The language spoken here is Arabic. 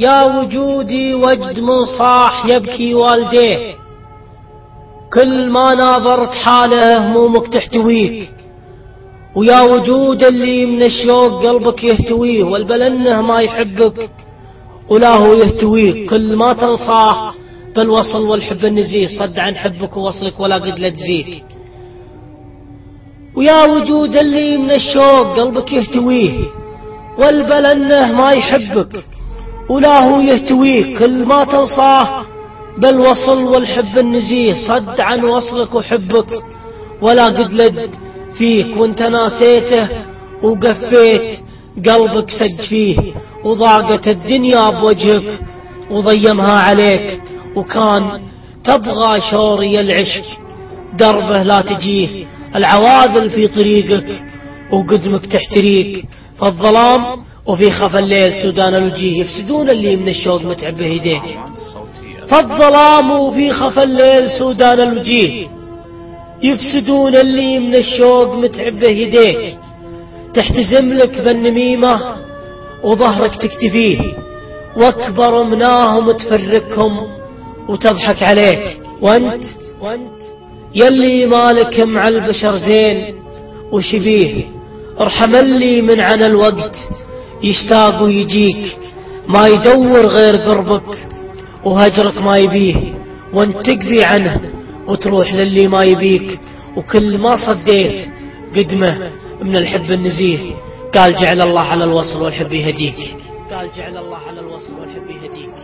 يا وجودي وجد من صاح يبكي والديه. كل ما ناظرت حاله همومك تحتويك ويا وجود اللي من الشوق قلبك يهتويه والبلنه ما يحبك ولا هو يهتويك. كل ما تنصاه بالوصل والحب النزيه. صد عن حبك ووصلك ولا قد لد فيك ويا وجود اللي من الشوق قلبك يهتويه والبلنه ما يحبك. ولا هو يهتويك كل ما تنصاه بالوصل والحب النزيه صد عن وصلك وحبك. ولا قد لد فيك وانت ناسيته وقفيت قلبك سج فيه وضاقت الدنيا بوجهك وضيمها عليك. وكان تبغى شوري العشق دربه لا تجيه. العواذل في طريقك وقدمك تحتريك فالظلام وفي خفى الليل سودان الوجيه يفسدون اللي من الشوق متعب بهديك فالظلام وفي خفى الليل سودان الوجيه يفسدون اللي من الشوق متعب بهديك تحتزم لك بالنميمة وظهرك تكتفيه واكبر مناهم تفرقهم وتضحك عليك. وانت؟ يلي مالك مع البشر زين وشبيه ارحم اللي من عن الوقت يشتاق ويجيك ما يدور غير قربك وهجرك ما يبيه وانت تقضي عنه وتروح للي ما يبيك وكل ما صديت قدمه من الحب النزيه. قال جعل الله على الوصل والحب يهديك. قال جعل الله على الوصل والحب يهديك.